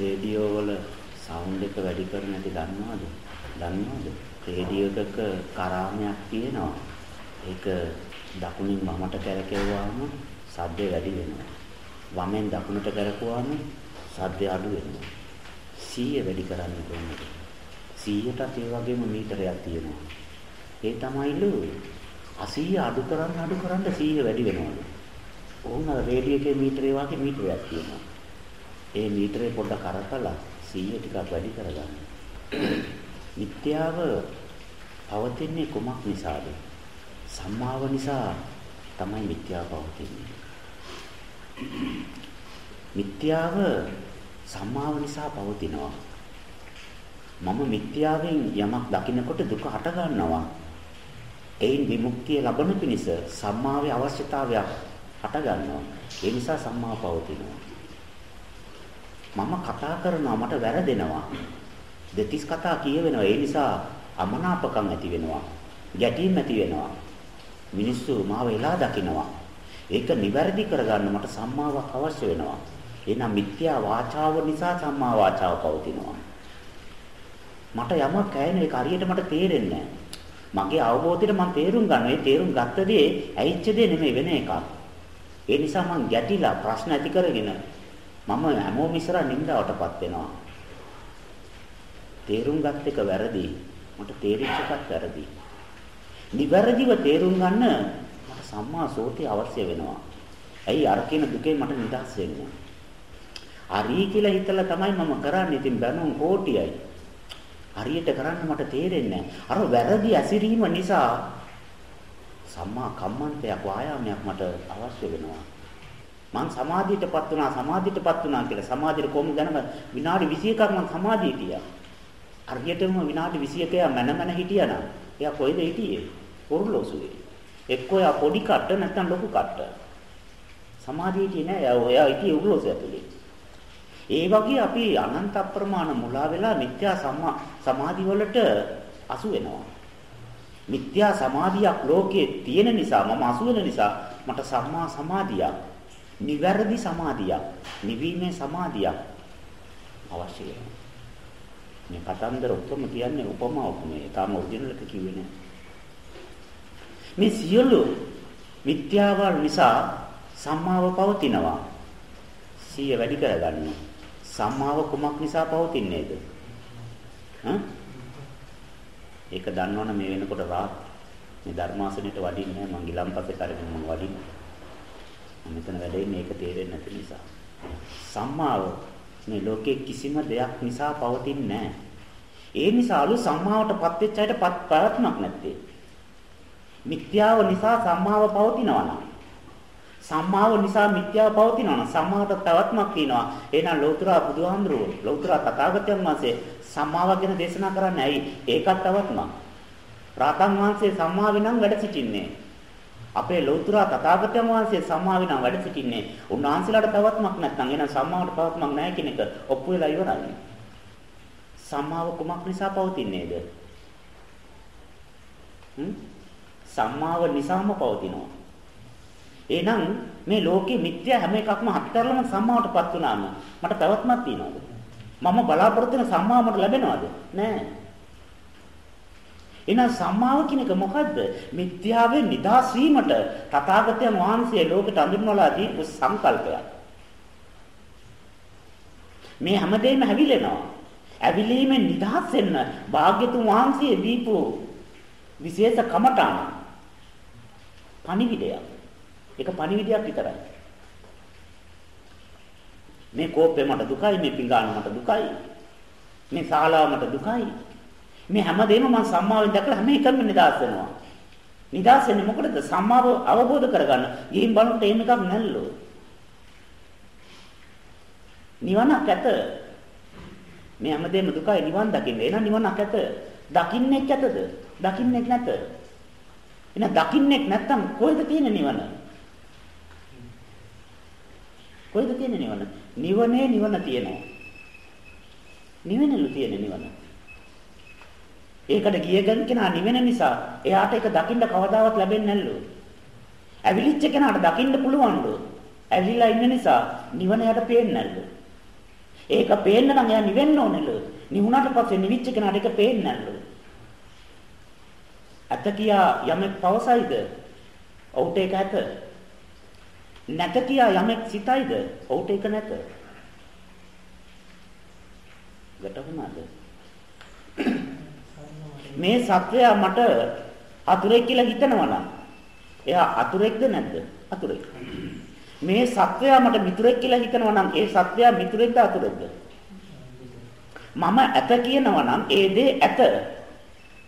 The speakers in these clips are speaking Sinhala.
රේඩියෝ වල සවුන්ඩ් එක වැඩි කරන හැටි දන්නවද? දන්නවද? රේඩියෝ එකක කරාමයක් තියෙනවා. ඒක දකුණින් වමට කරකෙවුවාම සද්දය වැඩි වෙනවා. වමෙන් දකුණට කරකුවාම සද්දය අඩු වෙනවා. 100 වැඩි කරන්න කොහොමද? 100ටත් ඒ වගේම මීටරයක් තියෙනවා. ඒ තමයිලු 80 අඩු කරන්න අඩු කරන්න 100 වැඩි වෙනවලු. ඕන රේඩියෝ එකේ මීටරේ වගේ මීටරයක් තියෙනවා. ඒ මීටරේ පොඩ්ඩක් කරකලා 100 ටිකක් වැඩි කරගන්න. මිත්‍යාව පවතින්නේ කුමක් නිසාද? සම්මාව නිසා තමයි මිත්‍යාව පවතින්නේ. මිත්‍යාව සම්මාව නිසා පවතිනවා. මම මිත්‍යාවෙන් යමක් දකිනකොට දුක හට ගන්නවා. එයින් විමුක්තිය ලබන පිණිස සම්මාවේ අවශ්‍යතාවයක් හට ගන්නවා. ඒ නිසා සම්මාව පවතිනවා. මම කතා කරනවා මට වැරදෙනවා. දෙතිස් කතා කියවෙනවා. ඒ නිසා අමනාපකම් ඇති වෙනවා. ගැටීම් ඇති වෙනවා. මිනිස්සු මාව එලා දකිනවා. ඒක නිවැරදි කරගන්න මට සම්මාවක් අවශ්‍ය වෙනවා. එහෙනම් මිත්‍යා වාචාව නිසා සම්මා වාචාව පවතිනවා. මට යමක් ඇයෙන ඒක හරියට මට තේරෙන්නේ මගේ අවබෝධයට මම තේරුම් ගන්නවා. ඒ තේරුම් ගත්ත දේ ඇයිච්ච දේ නෙමෙයි වෙන එකක්. ඒ නිසා මං ගැටිලා ප්‍රශ්න ඇති කරගෙන මම හැමෝම ඉස්සරහ නින්දාවටපත් වෙනවා. තේරුම් ගත් එක වැරදි. මට තේරිච්ච එකත් වැරදි. නිවැරදිව තේරුම් ගන්න මට සම්මා සෝතිය අවශ්‍ය වෙනවා. ඇයි අර කියන දුකෙන් මට නිදහස් වෙන්න. හරි කියලා හිතලා තමයි මම කරන්නේ. ඉතින් බැනුම් කෝටියයි. හරියට කරන්න මට තේරෙන්නේ අර වැරදි ඇසිරීම නිසා සම්මා කම්මන්තයක් වායාමයක් මට අවශ්‍ය වෙනවා. මං සමාධියටපත් වුණා සමාධියටපත් වුණා කියලා සමාධියට කොහොම දැනග විනාඩි 21ක් මං සමාධිය හිටියා. හරියටම විනාඩි 21ක් මන මන හිටියානම් එයා කොහෙද හිටියේ? ඔර්ලෝසුවේ. එක්කෝ එයා පොඩි කට්ට නැත්නම් ලොකු කට්ට. සමාධිය හිටියේ නෑ. එයා එයා හිටියේ ඔර්ලෝසුව ඇතුලේ. ඒ වගේ අපි අනන්ත අප්‍රමාණ මුලා වෙලා මිත්‍යා සම්මා සමාධි වලට අසු වෙනවා. මිත්‍යා සමාධියක් ලෝකයේ තියෙන නිසා මම අසු වෙන නිසා මට සම්මා සමාධියක් නිවැරදි සමාධියක් නිවීමේ සමාධියක් අවශ්‍ය වෙනවා. මේ කතන්දර ඔක්කොම කියන්නේ උපමාවක් මේ තාම ඔරිජිනල් එක කිව්වේ නෑ. මේ සියලු මිත්‍යාවල් නිසා සම්මාව පවතිනවා. සිය වැඩි කරගන්න. සම්මාව කුමක් නිසා පවතින්නේද? හ්ම්? ඒක දන්නවනම් මේ වෙනකොට රාත් මේ ධර්මාසනෙට වඩින්නේ නැහැ මං ගිලම්පසේ කරගෙන මං වඩින්නේ. මම මෙතන වැඩ ඉන්නේ ඒක තේරෙන්නේ නැති නිසා. සම්මාව මේ ලෝකේ කිසිම දෙයක් නිසා පවතින්නේ නැහැ. ඒ නිසාලු සම්මාවටපත් වෙච්ච අයට පැවැත්මක් නැත්තේ. මිත්‍යාව නිසා සම්මාව පවතිනවා නම් සම්මාව නිසා මිත්‍යාව පවතිනවා නම් සම්මාවට පැවැත්මක් තියෙනවා. එහෙනම් ලෞතර බුදුහාමුදුරුවෝ ලෞතර තථාගතයන් වහන්සේ සම්මාව ගැන දේශනා කරන්නේ ඇයි? ඒකත් පැවැත්මක්. රාතන් වහන්සේ සම්මාවෙන් නම් වැඩ සිටින්නේ. අපේ ලෞතර තථාගතයන් වහන්සේ සම්මාවෙන් නම් වැඩ සිටින්නේ. උන්වහන්සේලාට පැවැත්මක් නැත්නම් එහෙනම් සම්මාවට පැවැත්මක් නැහැ කියන එක ඔප්පු වෙලා ඉවරයි. සම්මාව කුමක් නිසා පවතින්නේද? සම්මාව නිසාම පවතිනවා. එහෙනම් මේ ලෝකේ මිත්‍යා හැම එකක්ම හත්තරලම සම්මාවටපත් වුණාම මට පැවැත්මක් තියනවද? මම බලාපොරොත්තු වෙන සම්මාව මට ලැබෙනවද? නෑ. එහෙනම් සම්මාව කියන එක මොකද්ද? මිත්‍යාවෙන් නිදහස් වීමට තථාගතයන් වහන්සේ ලෝකෙට අඳුන්වලා දීපු සංකල්පයක්. මේ හැමදේම හැවිලෙනවා. ඇවිලීමෙන් නිදහස් වෙන්න භාග්‍යතුන් වහන්සේ දීපු විශේෂ කමඨාන පණිවිඩයක්. ඒක පණිවිඩයක් විතරයි. මේ කෝපේ මට දුකයි මේ පිඟාන මට දුකයි. මේ ශාලාව මට දුකයි. මේ හැමදේම මම සම්මාවෙන් දැකලා හැම එකම නිදහස් වෙනවා. නිදහස් වෙන්නේ මොකටද? සම්මාව අවබෝධ කරගන්න. ගිහින් බලනකොට එහෙම එකක් නැල්ලෝ. නිවනක් ඇත. මේ හැමදේම දුකයි නිවන් දකින්න. එහෙනම් නිවනක් ඇත. දකින්නෙක් ඇතද? දකින්නෙක් නැත. එහෙනම් දකින්නෙක් නැත්තම් කොහෙද තියෙන නිවන? කොහෙද තියෙන නිවන? නිවනේ නිවන තියෙනවා. නිවනලු තියෙන නිවන. ඒකට ගිය ගන් කෙනා නිවෙන නිසා එයාට ඒක දකින්න කවදාවත් ලැබෙන්නේ නැල්ලු. ඇවිලිච්ච කෙනාට දකින්න පුළුවන්ලු. ඇවිලිලා ඉන්න නිසා නිවන යට පේන්නේ නැල්ලු. ඒක පේන්න නම් එයා නිවෙන්න ඕනෙලු. නිවුණාට පස්සේ නිවිච්ච කෙනාට ඒක පේන්නේ නැල්ලු. ඇත කියා යමෙක් පවසයිද? ඔවුට ඒක ඇත. නැත කියා යමෙක් සිතයිද? ඔවුට ඒක නැත. ගැටුණාද? මේ සත්වයා මට අතුරෙක් කියලා හිතනවා නම් එයා අතුරෙක්ද නැද්ද? අතුරෙක්. මේ සත්වයා මට මිතුරෙක් කියලා හිතනවා නම් ඒ සත්වයා මිතුරෙක්ද අතුරෙක්ද? මම ඇත කියනවා නම් ඒ දේ ඇත.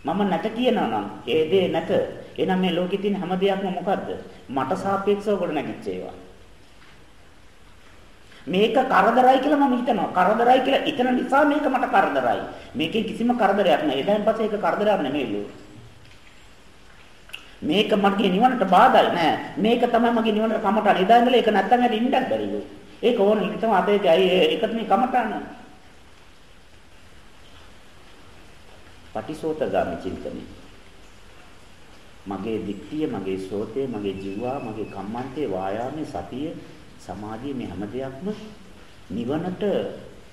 මම නැත කියනවා නම් ඒ දේ නැත. එහෙනම් මේ ලෝකේ තියෙන හැම දෙයක්ම මොකද්ද? මට සාපේක්ෂව ගොඩ නැගිච්ච ඒවා. මේක කරදරයි කියලා මම හිතනවා. කරදරයි කියලා හිතන නිසා මේක මට කරදරයි. මේකේ කිසිම කරදරයක් නැහැ. එදාන් පස්සේ ඒක කරදරයක් නෙමෙයිලු. මේක මගේ නිවනට බාධායි නෑ. මේක තමයි මගේ නිවනට කමටහන. එදා ඉඳලා ඒක නැත්තම් ඇයි ඉන්නත් බැරිලු. ඒක ඕනේ. හිතම අතේට ඇයි ඒකත් මේ කමටහන. පටිසෝතගාමි චින්තනය. මගේ දික්තිය, මගේ සෝතේ, මගේ ජීවා, මගේ කම්මන්තේ, වායාමේ, සතිය, සමාධිය මේ හැම දෙයක්ම නිවනට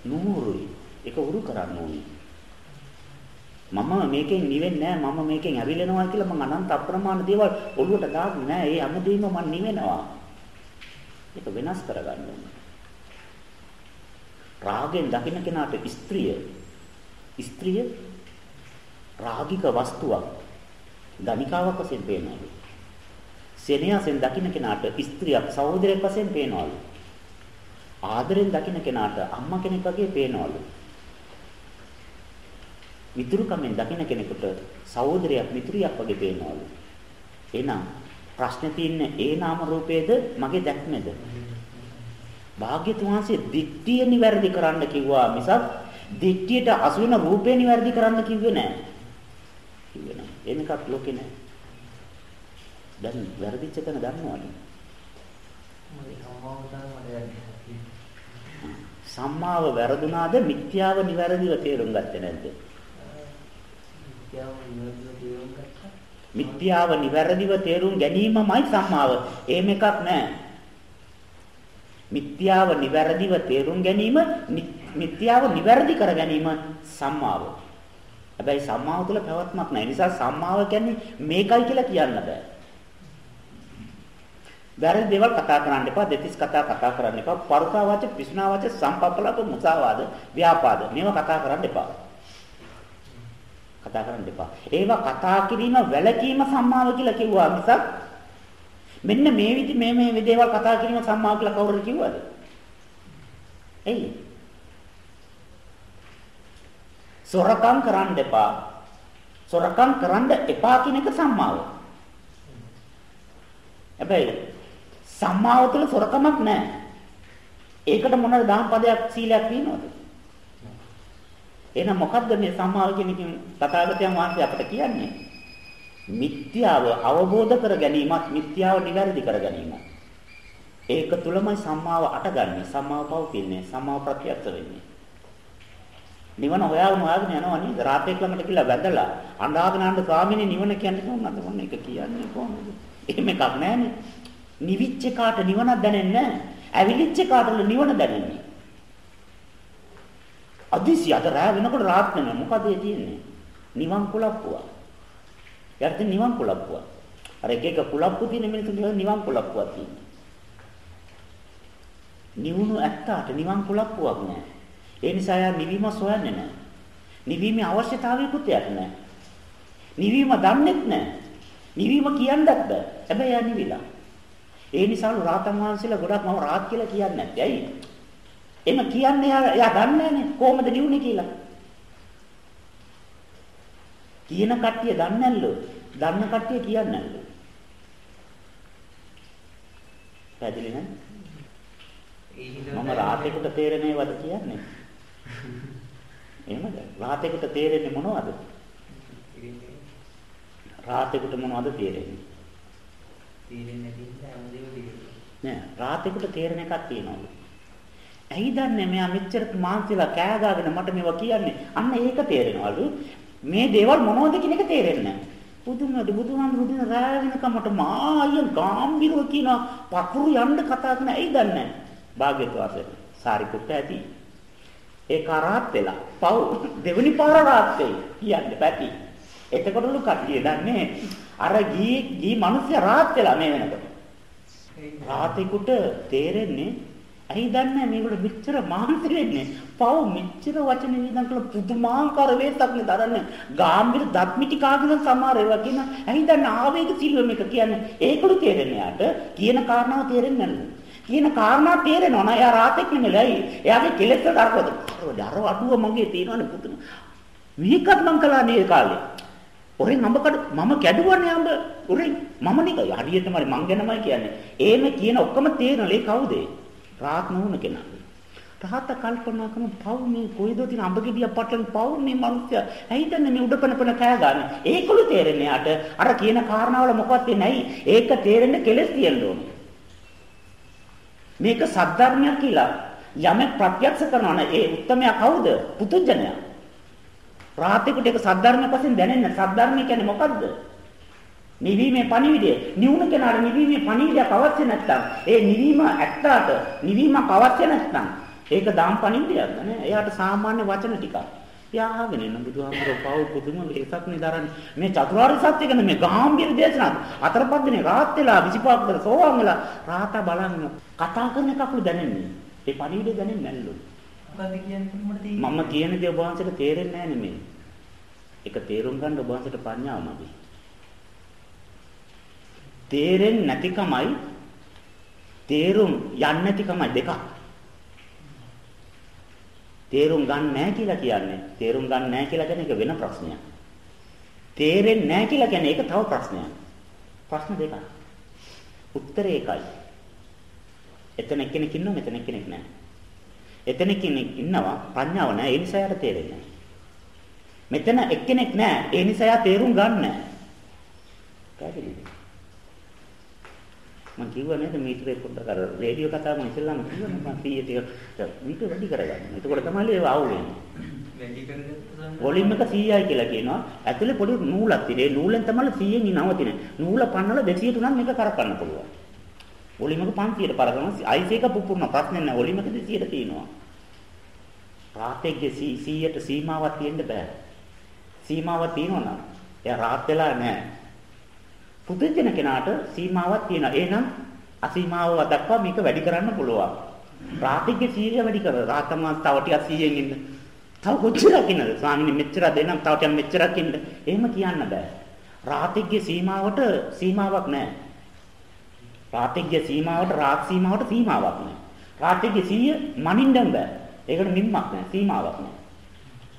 නුහුරුයි. ඒක උරු කරන්න ඕනේ. මම මේකෙන් නිවෙන්නේ නැහැ මම මේකෙන් ඇවිලෙනවා කියලා මම අනන්ත අප්‍රමාණ දේවල් ඔළුවට දාන්නේ නැහැ. ඒ හැමදේම මම නිවෙනවා. ඒක වෙනස් කරගන්න ඕනේ. රාගෙන් දකින්න කෙනාට ස්ත්‍රිය ස්ත්‍රිය රාගික වස්තුවක් ධනිකාවක් වශයෙන් පේනවලු. සෙනෙහසෙන් දකින්න කෙනාට ස්ත්‍රියක් සහෝදරයෙක් වශයෙන් පේනවලු. ආදරෙන් දකින්න කෙනාට අම්මා කෙනෙක් වගේ පේනවලු. මිතුරුකමෙන් දකින්න කෙනෙකුට සහෝදරයක් මිතුරියක් වගේ පේනවලු. එහෙනම් ප්‍රශ්නේ තියෙන්නේ ඒ නාම රූපේද මගේ දැක්මේද? භාග්‍යතුන් වහන්සේ දිට්ඨිය නිවැරදි කරන්න කිව්වා මිසක් දිට්ඨියට අසු වෙන රූපේ නිවැරදි කරන්න කිව්වේ නෑ. කිව්වේ නෑ. එනකක් ලෝකේ නෑ. දැන් වැරදිච්ච තැන දන්නවනේ. සම්මාව වැරදුනාද මිත්‍යාව නිවැරදිව තේරුම් ගත්තේ නැද්ද? මිත්‍යාව නිවැරදිව තේරුම් ගැනීමමයි සම්මාව. එහෙම එකක් නැහැ. මිත්‍යාව නිවැරදිව තේරුම් ගැනීම මිත්‍යාව නිවැරදි කර ගැනීම සම්මාව. හැබැයි සම්මාව තුළ පැවැත්මක් නැහැ. නිසා සම්මාව කියන්නේ මේකයි කියලා කියන්න බෑ. වැරදි දේවල් කතා කරන්න එපා, දෙතිස් කතා කතා කරන්න එපා, පරුසා වාච, පිසුනා වාච, සම්පප්පලක මුසාවාද, ව්‍යාපාද. මේවා කතා කරන්න එපා. කතා කරන්න එපා. ඒවා කතා කිරීම වැළකීම සම්මාව කියලා කිව්වා මිසක් මෙන්න මේ විදි මේ මේ දේවල් කතා කිරීම සම්මාව කියලා කවුරුද කිව්වද? එයි. සොරකම් කරන්න එපා. සොරකම් කරන්න එපා කියන එක සම්මාව. හැබැයි සම්මාව තුළ සොරකමක් නැහැ. ඒකට මොනවාද දාම් පදයක් සීලයක් තියෙනවද? එහෙනම් මොකද්ද මේ සම්මාව කියන එකෙන් තථාගතයන් වහන්සේ අපට කියන්නේ? මිත්‍යාව අවබෝධ කර ගැනීමත් මිත්‍යාව නිවැරදි කර ගැනීමත්. ඒක තුලමයි සම්මාව අටගන්නේ. සම්මාව පවතින්නේ. සම්මාව ප්‍රත්‍යක්ෂ වෙන්නේ. නිවන හොයාගෙන හොයාගෙන යනවා නේද? රාතේ ළඟට කියලා වැඳලා අඬාගෙන අඬ ස්වාමීනි නිවන කියන්නේ කොහොමද? මොන එක කියන්නේ කොහොමද? එහෙම එකක් නැහැනේ. නිවිච්ච කාට නිවනක් දැනෙන්නේ නැහැ. ඇවිලිච්ච කාටද නිවන දැනෙන්නේ. අදිසි අද රෑ වෙනකොට රාත් වෙනවා. මොකද ඒ තියෙන්නේ? නිවන් කුලප්පුවා. යාට නිවන් කුලප්පුවා. අර එක එක කුලප්පු තියෙන මිනිස්සුන්ට නිවන් කුලප්පුවක් තියෙනවා. නිවුණු ඇත්තාට නිවන් කුලප්පුවක් නෑ. ඒ නිසා යා නිවීම සොයන්නේ නෑ. නිවීමේ අවශ්‍යතාවයකුත් යට නෑ. නිවීම දන්නේත් නෑ. නිවීම කියන්නත් බෑ. හැබැයි යා නිවිලා. ඒ නිසාලු රාතන් වහන්සේලා ගොඩක් මම රාත් කියලා කියන්නේ නැත්තේ. ඇයි? එම කියන්නේ එයා දන්නේ නැහැ කොහොමද නිවුනේ කියලා. කියන කට්ටිය දන්නේ නැල්ලු. දන්න කට්ටිය කියන්නේ නැල්ලු. පැහැදිලි නේද? මම රාතේකට තේරෙන්නේ වද කියන්නේ. එහෙමද? රාතේකට තේරෙන්නේ මොනවද? රාතේකට මොනවද තේරෙන්නේ? තේරෙන්නේ නැති නෑ රාතේකට තේරෙන එකක් තියෙනවලු. ඇයි දන්නේ මෙයා මෙච්චර මාන්සිලා කෑ ගාගෙන මට මේවා කියන්නේ අන්න ඒක තේරෙනවලු මේ දේවල් මොනවද කියන එක තේරෙන්නේ නැහැ පුදුමද බුදුහාමුදුරු දින රාය වෙනකමට මාය ගාම්භීරව කියන පකුරු යන්න කතා කරන ඇයි දන්නේ භාග්‍යවත් වාසය සාරිපුත්ත ඇති ඒක රාත් වෙලා. පව් දෙවෙනි පාර රාත් වෙයි. කියන්නේ පැටි. එතකොටලු කට්ටිය දන්නේ අර ගී ගී මිනිස්සු රාත් වෙලා මේ වෙනකොට. රාතේකට තේරෙන්නේ ඇයි දන්නේ මේගොල්ලෝ මෙච්චර මහන්සි වෙන්නේ? පව් මෙච්චර වචන විඳන් කළ පුදුමාකාර වේසක් නේ දරන්නේ. ගාම්භීර දත්මිටි කාගෙන සමහර ඒවා කියන ඇයි දන්නේ ආවේග සිල්ව මේක කියන්නේ. ඒකළු තේරෙන්නේ යාට. කියන කාරණාව තේරෙන්නේ නැහැ කියන කාරණා තේරෙනවා නෑ එයා රාතෙක් නෙමෙයි. එයාගේ කෙලෙස් දරපොද අර අඩුව මගේ තියෙනවනේ පුදුම. මේකත් මං කළා නේ කාලේ. ඔරෙන් අඹ කඩ මම කැඩුවනේ අඹ ඔරෙන් මම නික හරියටම මං ගැනමයි කියන්නේ එහෙම කියන ඔක්කොම තේරෙනලේ කවුද රාත් නොවුන කෙනා. රහත කල්පනා කරන පව් මේ කොයිද තියෙන අඹ ගෙඩිය පටලන පව් මේ මිනිස්සයා ඇයිද මේ උඩපන පන කෑ ගන්න. ඒකළු තේරෙන්නේ යාට අර කියන කාරණාවල මොකක්ද නැයි. ඒක තේරෙන්න කෙලස් තියෙන්න ඕනේ. මේක සද්ධර්මයක් කියලා යමෙක් ප්‍රත්‍යක්ෂ කරනවා නම් ඒ උත්තරමයා කවුද? පුදුජනයා. රාතේකට ඒක සද්ධර්මයක් වශයෙන් දැනෙන්නේ. සද්ධර්මය කියන්නේ මොකද්ද? නිවීමේ පණිවිඩය. නිවුන කෙනාට නිවීමේ පණිවිඩයක් අවශ්‍ය නැත්නම් ඒ නිවීම ඇත්තාට නිවීමක් අවශ්‍ය නැත්නම් ඒක දාම් පණිවිඩයක්ද? නේ. එයාට සාමාන්‍ය වචන ටිකක් යාගෙන එන බුදුහාමුදුරුවෝ පව පුදුම වෙසක් නිදරන්නේ. මේ චතුරාර්ය සත්‍ය ගැන මේ ගාම්භීර දේශනාව. අතරපත් දිනේ රාත් වෙලා 25 කර සෝවාන් වෙලා රාතා බලන්න කතා කරන එකකුළු දැනෙන්නේ. ඒ පණිවිඩය දැනෙන්නේ නැල්ලු මොකද්ද කියන්නේ කොහොමද තියෙන්නේ මම කියන දේ ඔබ වහන්සේට තේරෙන්නේ නැහැ නෙමෙයි ඒක තේරුම් ගන්න ඔබ වහන්සේට ප්‍රඥාව මදි තේරෙන්නේ නැතිකමයි තේරුම් යන්නේ නැතිකමයි දෙකක්. තේරුම් ගන්න නැහැ කියලා කියන්නේ තේරුම් ගන්න නැහැ කියලා කියන්නේ ඒක වෙන ප්‍රශ්නයක්. තේරෙන්නේ නැහැ කියලා කියන්නේ ඒක තව ප්‍රශ්නයක්. ප්‍රශ්න දෙකක්. උත්තරේ එකයි. එතන එක්කෙනෙක් ඉන්නවා මෙතන එක්කෙනෙක් නැහැ. එතන කෙනෙක් ඉන්නවා ප්‍රඥාව නැහැ ඒ නිසා යාට තේරෙන්නේ. මෙතන එක්කෙනෙක් නැහැ ඒ නිසා යා තේරුම් ගන්න නැහැ. මම කිව්වා නේද මීටරේ පොඩ්ඩක් අර රේඩියෝ කතාව මම ඉස්සෙල්ලාම කිව්වා මම 100 ටික මීටර වැඩි කරගන්න. එතකොට තමයි ඒව ආව වෙන්නේ. වැඩි කරගත්තා වොලියම් එක 100යි කියලා කියනවා. ඇතුලේ පොඩි නූලක් තියෙන. ඒ නූලෙන් තමයි 100න් නවතින. නූල පන්නලා 200 තුනක් මේක කරකන්න පුළුවන්. වොලියම් එක 500ට පරගන අයිස් එක පුපුරන ප්‍රශ්නේ නැහැ. වොලියම් එක 200ට තියෙනවා. රාතේගේ 100ට සීමාවක් තියෙන්න බෑ. සීමාවක් තියෙනවා නම් එයා රාත් වෙලා නැහැ. පුදුජන කෙනාට සීමාවක් තියෙනවා. එහෙනම් අසීමාව දක්වා මේක වැඩි කරන්න පුළුවන්. රාතිගේ සීරිය වැඩි කර රාතම තව ටිකක් 100න් ඉන්න. තව කොච්චරක් ඉන්නද? ස්වාමීනි මෙච්චර දෙන්නම් තව ටිකක් මෙච්චරක් ඉන්න. එහෙම කියන්න බෑ. රාතිගේ සීමාවට සීමාවක් නැහැ. රාතිගේ සීමාවට රාත් සීමාවට සීමාවක් නැහැ. රාතිගේ සීය මනින්න බෑ. ඒකට මින්මක් නැහැ. සීමාවක් නැහැ.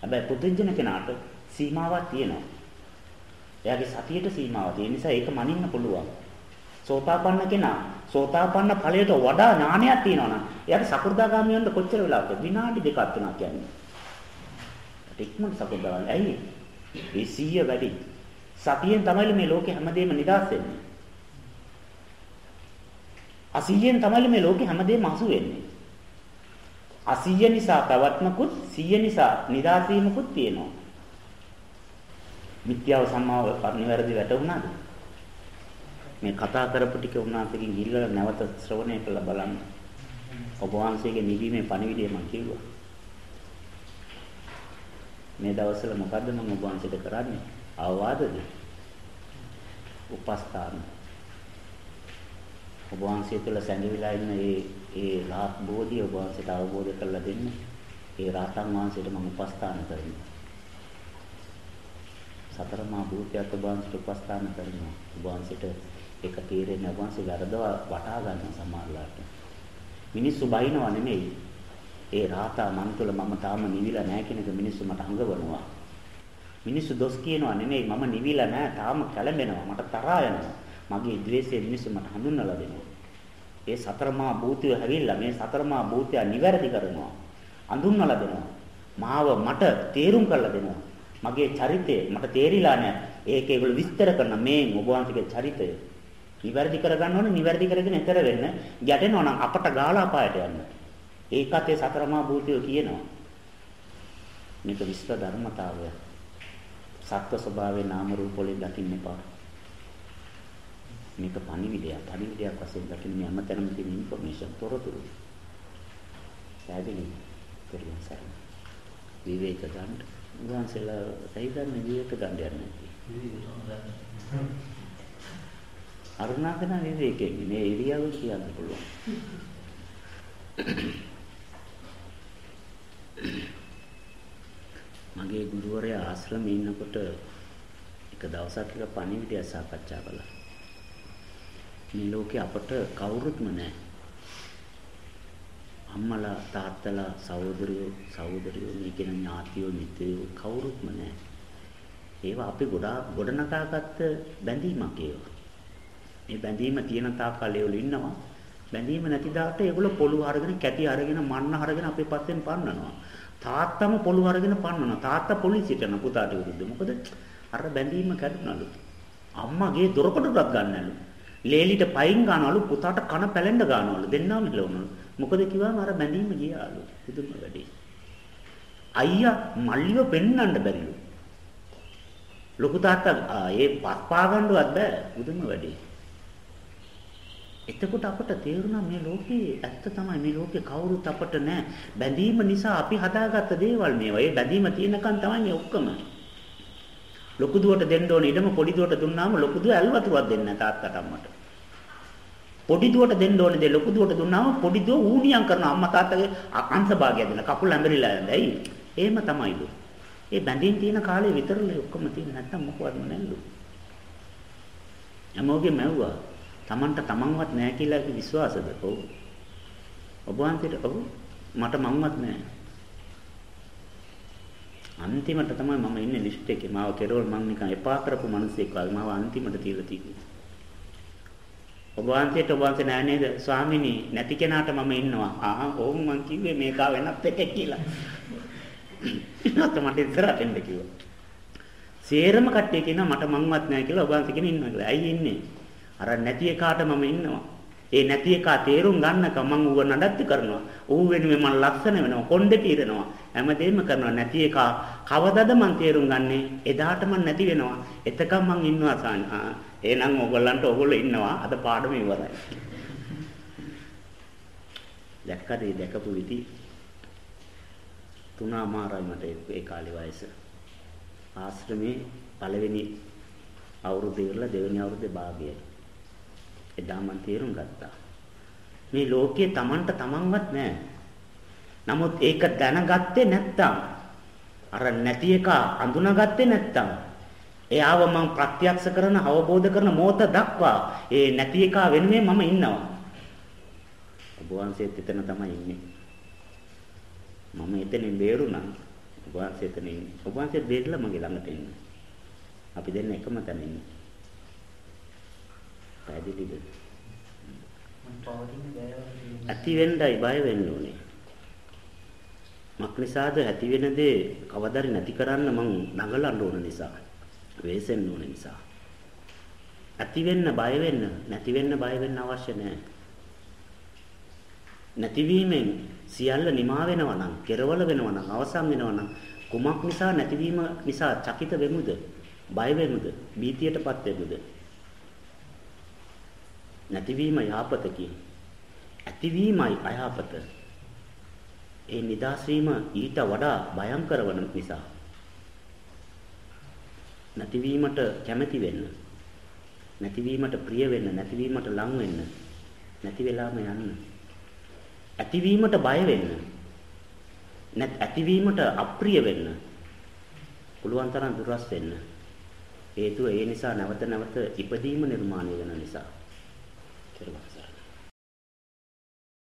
හැබැයි පුදුජන කෙනාට සීමාවක් තියෙනවා. එයාගේ සතියට සීමාවක් තියෙන නිසා ඒක මනින්න පුළුවන්. සෝතාපන්න කෙනා සෝතාපන්න ඵලයට වඩා ඥානයක් තියෙනවා නම් එයාට සකෘදාගාමී වෙන්න කොච්චර වෙලාවද? විනාඩි දෙකක් තුනක් කියන්නේ. ඉක්මනට සකෘදාගාමී. ඇයි? ඒ සීය වැඩි. සතියෙන් තමයි මේ ලෝකේ හැමදේම නිදාස් වෙන්නේ. අසීයෙන් තමයි මේ ලෝකේ හැමදේම අසු වෙන්නේ. අසීය නිසා පැවැත්මකුත් සීය නිසා නිදාසීමකුත් තියෙනවා. මිත්‍යාව සම්මාව නිවැරදි වැටුණාද? මේ කතා කරපු ටික උන්වහන්සේගෙන් ගිල්ලලා නැවත ශ්‍රවණය කළා බලන්න. ඔබ වහන්සේගේ නිවීමේ පණිවිඩය මම කිව්වා. මේ දවස්වල මොකද්ද මම ඔබ වහන්සේට කරන්නේ? අවවාදද? උපස්ථාන. ඔබ වහන්සේ තුළ සැඟවිලා ඉන්න ඒ ඒ රාත් බෝධිය ඔබ වහන්සේට අවබෝධ කරලා දෙන්න. ඒ රාතන් වහන්සේට මම උපස්ථාන කරනවා. සතර මා භූතයත් ඔබවන්සට උපස්ථාන කරනවා. ඔබවන්සට ඒක තීරෙන්නේ ඔබවන්සේ වැරදව වටා ගන්න සමහරලාට. මිනිස්සු බයිනව නෙමෙයි. ඒ රාතා මන් තුළ මම තාම නිවිලා නැහැ කියන එක මිනිස්සු මට අඟවනවා. මිනිස්සු දොස් කියනවා නෙමෙයි මම නිවිලා නැහැ තාම කැළඹෙනවා මට තරහා යනවා. මගේ ද්වේෂය මිනිස්සු මට හඳුන්වලා දෙනවා. ඒ සතර මා භූතය හැවිල්ලා මේ සතර මා භූතය නිවැරදි කරනවා. අඳුන්වලා දෙනවා. මාව මට තේරුම් කරලා දෙනවා. මගේ චරිතය මට තේරිලා නැහැ. ඒක ඒගොල්ලෝ විස්තර කරන මේ ඔබ වහන්සේගේ චරිතය. නිවැරදි කරගන්න ඕනේ නිවැරදි කරගෙන ඈතර වෙන්න. ගැටෙනවා නම් අපට ගාලා පායට යන්න. ඒකත් ඒ සතරමා භූතය කියනවා. මේක විශ්ව ධර්මතාවය. සත්ව ස්වභාවයේ නාම රූප වලින් දකින්න එපා. මේක පණිවිඩයක්. පණිවිඩයක් වශයෙන් දකින්න මේ හැමතැනම තියෙන ඉන්ෆර්මේෂන් තොරතුරු. පැහැදිලි. පෙරලසයි. විවේක ගන්න. උන්වහන්සේලා සයිදන්නේ විවේක ගන්න යන්නේ. අරුණාදන විවේකයෙන් මේ ඉරියව්ව කියන්න පුළුවන්. මගේ ගුරුවරයා ආශ්‍රමේ ඉන්නකොට එක දවසක් එක පණිවිඩය සාකච්ඡා කළා. මේ ලෝකේ අපට කවුරුත්ම නැහැ. අම්මලා තාත්තලා සහෝදරයෝ සහෝදරියෝ මේ කියන ඥාතියෝ මිත්‍රයෝ කවුරුත්ම නැහැ. ඒවා අපි ගොඩාක් ගොඩනගාගත්ත බැඳීමක් ඒවා. මේ බැඳීම තියෙන තාක්කල් ඒවල ඉන්නවා. බැඳීම නැති දාට ඒගොල්ලෝ පොළු අරගෙන කැටි අරගෙන මන්න අරගෙන අපේ පැත්තෙන් පන්නනවා. තාත්තම පොළු අරගෙන පන්නනවා. තාත්තා පොලිසියට යන පුතාට විරුද්ධ. මොකද අර බැඳීම කැඩුනලු. අම්මගේ දොරකඩටත් ගන්නලු. ලේලිට පයින් ගන්නවලු පුතාට කන පැලෙන්න ගන්නවලු. දෙන්නාම ඉලවනලු. මොකද කිව්වම අර බැඳීම ගියාලු. පුදුම වැඩි. අයියා මල්ලිව පෙන්වන්න බැරිලු. ලොකු තාත්තා ඒ පස්පා ගන්නවත් බෑ. පුදුම වැඩි. එතකොට අපට තේරුණා මේ ලෝකේ ඇත්ත තමයි මේ ලෝකේ කවුරුත් අපට නැහැ. බැඳීම නිසා අපි හදාගත්ත දේවල් මේවා. ඒ බැඳීම තියෙනකන් තමයි මේ ඔක්කොම. ලොකු දුවට දෙන්න ඕන ඉඩම පොඩි දුවට දුන්නාම ලොකු දුව ඇල්වතුරක් දෙන්න තාත්තට අම්මට. පොඩි දුවට දෙන්න ඕනේ දේ ලොකු දුවට දුන්නාම පොඩි දුව ඌණියම් කරන අම්මා තාත්තගේ අංශ භාගය දෙන කකුල් ඇඹරිලා යන්නේ. ඇයි? එහෙම තමයිලු. ඒ බැඳීම් තියෙන කාලේ විතරලු ඔක්කොම තියෙන නැත්තම් මොකවත්ම නැල්ලු. යමෝගේ මැව්වා. Tamanට තමන්වත් නැහැ කියලා විශ්වාසද? ඔව්. ඔබ වහන්සේට ඔව් මට මම්වත් නැහැ. අන්තිමට තමයි මම ඉන්නේ ලිස්ට් එකේ. මාව කෙරවල මම නිකන් එපා කරපු මිනිස්සෙක් වගේ මාව අන්තිමට තියලා තියෙන්නේ. ඔබ වහන්සේට ඔබ වහන්සේ නෑ නේද? ස්වාමිනී නැති කෙනාට මම ඉන්නවා. ආ ඕම් මං කිව්වේ මේක වෙනත් එකක් කියලා. නැත්නම් මට ඉස්සරහට එන්න කිව්වා. සේරම කට්ටිය කියනවා මට මංවත් නෑ කියලා ඔබ වහන්සේ කියන ඉන්නවා කියලා. ඇයි ඉන්නේ? අර නැති එකාට මම ඉන්නවා. ඒ නැති එකා තේරුම් ගන්නකම් මම ඌව නඩත්තු කරනවා. ඌ වෙනුවෙන් මම ලස්සන වෙනවා, කොණ්ඩේ తీරනවා. හැමදේම කරනවා. නැති එකා කවදද මම තේරුම් ගන්නෙ? එදාට මම නැති වෙනවා. එතකම් මම ඉන්නවා සාන. එහෙනම් ඕගොල්ලන්ට ඕගොල්ලෝ ඉන්නවා. අද පාඩම ඉවරයි. දැක්කද ඒ දැකපු විදි තුනමාරයි මට ඒ කාලේ වයස. ආශ්‍රමේ පළවෙනි අවුරුද්ද ඉවරලා දෙවෙනි අවුරුද්දේ භාගයයි. එදා මම තේරුම් ගත්තා. මේ ලෝකයේ Tamanට Tamanවත් නැහැ. නමුත් ඒක දැනගත්තේ නැත්තම් අර නැති එක අඳුනගත්තේ නැත්තම් එයාව මම ප්‍රත්‍යක්ෂ කරන අවබෝධ කරන මොහොත දක්වා ඒ නැති එක වෙනුවෙන් මම ඉන්නවා. ඔබ වහන්සේත් එතන තමයි ඉන්නේ. මම එතනින් බේරුණා. ඔබ වහන්සේ එතන ඉන්නේ. ඔබ වහන්සේ බේරලා මගේ ළඟට එන්න. අපි දෙන්න එකම තැන ඉන්නේ. පැහැදිලිද? ඇති වෙන්නයි බය වෙන්න ඕනේ. මක් නිසාද ඇති වෙන දේ කවදාරි නැති කරන්න මං නගලන්න ඕන නිසා. වෙසෙන්න ඕන නිසා. ඇති වෙන්න බය වෙන්න නැති වෙන්න බය වෙන්න අවශ්‍ය නැහැ. නැතිවීමෙන් සියල්ල නිමා වෙනවා නම්, කෙරවල වෙනවා නම්, අවසන් වෙනවා නම් කුමක් නිසා නැතිවීම නිසා චකිත වෙමුද? බය වෙමුද? බීතියටපත් වෙමුද? නැතිවීම යාපතකි. ඇතිවීමයි අයාපත. ඒ නිදාස් වීම ඊට වඩා භයංකර වන නිසා. නැතිවීමට කැමැති වෙන්න. නැතිවීමට ප්‍රිය වෙන්න, නැතිවීමට ලං වෙන්න. නැති වෙලාම යන්න. ඇතිවීමට බය වෙන්න. නැත් ඇතිවීමට අප්‍රිය වෙන්න. පුළුවන් තරම් දුරස් වෙන්න. හේතුව ඒ නිසා නැවත නැවත ඉපදීම නිර්මාණය වෙන නිසා. Muchas gracias.